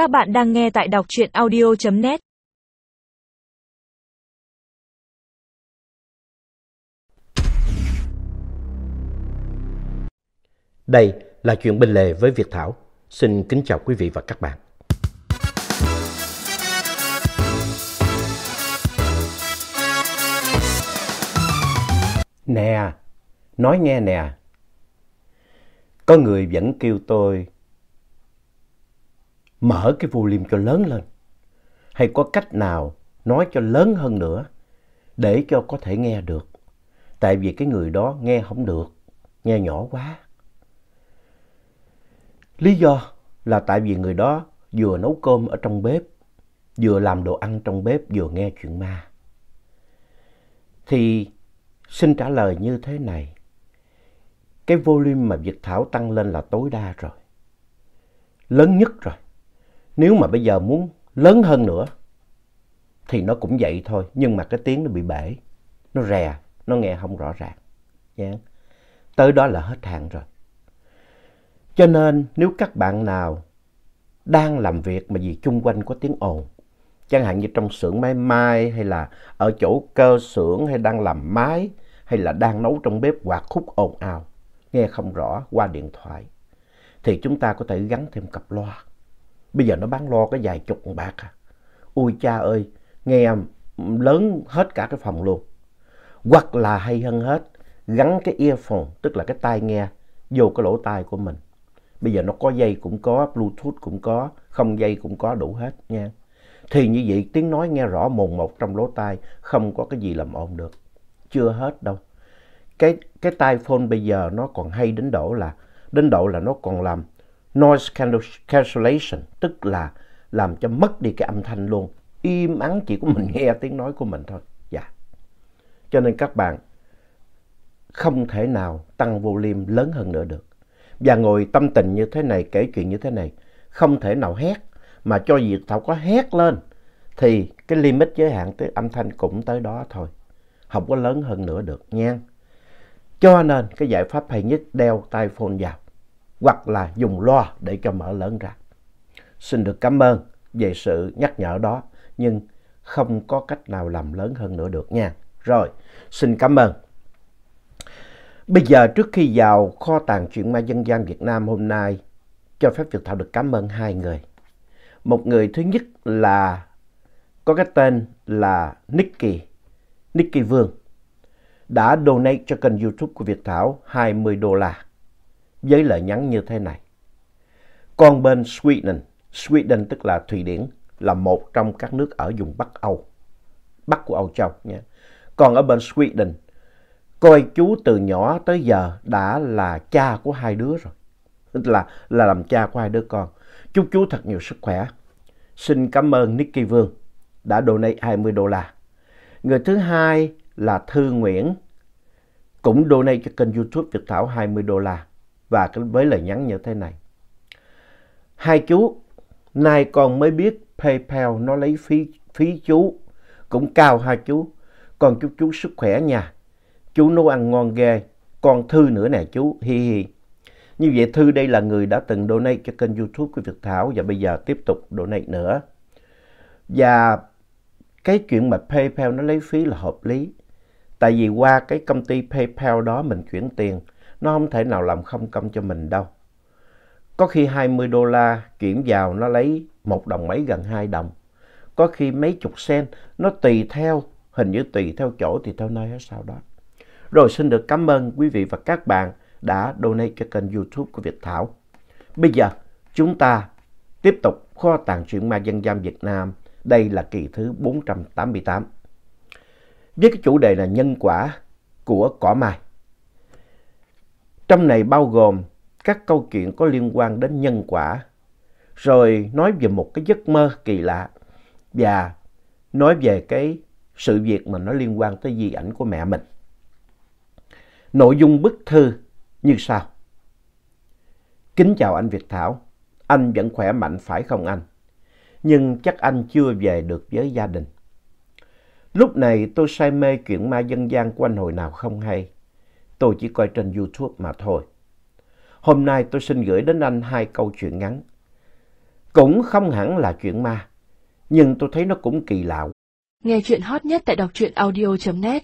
Các bạn đang nghe tại đọc truyện audio.net Đây là chuyện bên lề với Việt Thảo. Xin kính chào quý vị và các bạn. Nè, nói nghe nè. Có người vẫn kêu tôi mở cái volume cho lớn lên. Hay có cách nào nói cho lớn hơn nữa để cho có thể nghe được. Tại vì cái người đó nghe không được, nghe nhỏ quá. Lý do là tại vì người đó vừa nấu cơm ở trong bếp, vừa làm đồ ăn trong bếp, vừa nghe chuyện ma. Thì xin trả lời như thế này. Cái volume mà Việt Thảo tăng lên là tối đa rồi. Lớn nhất rồi. Nếu mà bây giờ muốn lớn hơn nữa thì nó cũng vậy thôi. Nhưng mà cái tiếng nó bị bể, nó rè, nó nghe không rõ ràng. Yeah. Tới đó là hết hàng rồi. Cho nên nếu các bạn nào đang làm việc mà vì chung quanh có tiếng ồn, chẳng hạn như trong xưởng máy may hay là ở chỗ cơ xưởng hay đang làm máy hay là đang nấu trong bếp quạt khúc ồn ào, nghe không rõ qua điện thoại, thì chúng ta có thể gắn thêm cặp loa. Bây giờ nó bán lo cái vài chục bạc à. Ui cha ơi, nghe lớn hết cả cái phòng luôn. Hoặc là hay hơn hết, gắn cái earphone, tức là cái tai nghe, vô cái lỗ tai của mình. Bây giờ nó có dây cũng có, Bluetooth cũng có, không dây cũng có đủ hết nha. Thì như vậy tiếng nói nghe rõ mồn một trong lỗ tai, không có cái gì làm ồn được. Chưa hết đâu. Cái, cái tai phone bây giờ nó còn hay đến độ là, đến độ là nó còn làm noise cancellation, tức là làm cho mất đi cái âm thanh luôn. Im ắng chỉ có mình nghe tiếng nói của mình thôi. Dạ. Cho nên các bạn không thể nào tăng volume lớn hơn nữa được và ngồi tâm tình như thế này, kể chuyện như thế này, không thể nào hét, mà cho việc Thảo có hét lên, thì cái limit giới hạn tới âm thanh cũng tới đó thôi, không có lớn hơn nữa được nha. Cho nên cái giải pháp hay nhất đeo tai phone vào, hoặc là dùng loa để cho mở lớn ra. Xin được cảm ơn về sự nhắc nhở đó, nhưng không có cách nào làm lớn hơn nữa được nha. Rồi, xin cảm ơn. Bây giờ trước khi vào kho tàng truyện ma dân gian Việt Nam hôm nay, cho phép Việt Thảo được cảm ơn hai người. Một người thứ nhất là có cái tên là Nicky, Nicky Vương, đã donate cho kênh YouTube của Việt Thảo 20 đô la với lời nhắn như thế này. Còn bên Sweden, Sweden tức là Thụy Điển, là một trong các nước ở vùng Bắc Âu, Bắc của Âu Châu nha. Còn ở bên Sweden coi chú từ nhỏ tới giờ đã là cha của hai đứa rồi. Là, là làm cha của hai đứa con. Chúc chú thật nhiều sức khỏe. Xin cảm ơn Nicky Vương đã donate 20 đô la. Người thứ hai là Thư Nguyễn, cũng donate cho kênh YouTube Việt Thảo 20 đô la và với lời nhắn như thế này. Hai chú, nay con mới biết PayPal nó lấy phí, phí chú, cũng cao hai chú. Con chúc chú sức khỏe nha. Chú nấu ăn ngon ghê, con Thư nữa nè chú, hi hi. Như vậy Thư đây là người đã từng donate cho kênh YouTube của Việt Thảo và bây giờ tiếp tục donate nữa. Và cái chuyện mà PayPal nó lấy phí là hợp lý. Tại vì qua cái công ty PayPal đó mình chuyển tiền, nó không thể nào làm không công cho mình đâu. Có khi 20 đô la chuyển vào nó lấy một đồng mấy gần 2 đồng. Có khi mấy chục sen, nó tùy theo, hình như tùy theo chỗ thì theo nơi ở sau đó. Rồi xin được cảm ơn quý vị và các bạn đã donate cho kênh YouTube của Việt Thảo. Bây giờ chúng ta tiếp tục kho tàng truyện ma dân gian Việt Nam. Đây là kỳ thứ 488. Với cái chủ đề là nhân quả của cỏ mai. Trong này bao gồm các câu chuyện có liên quan đến nhân quả, rồi nói về một cái giấc mơ kỳ lạ và nói về cái sự việc mà nó liên quan tới di ảnh của mẹ mình. Nội dung bức thư như sau. Kính chào anh Việt Thảo, anh vẫn khỏe mạnh phải không anh? Nhưng chắc anh chưa về được với gia đình. Lúc này tôi say mê chuyện ma dân gian của anh hồi nào không hay. Tôi chỉ coi trên YouTube mà thôi. Hôm nay tôi xin gửi đến anh hai câu chuyện ngắn. Cũng không hẳn là chuyện ma, nhưng tôi thấy nó cũng kỳ lạ. Nghe chuyện hot nhất tại đọc truyện audio.net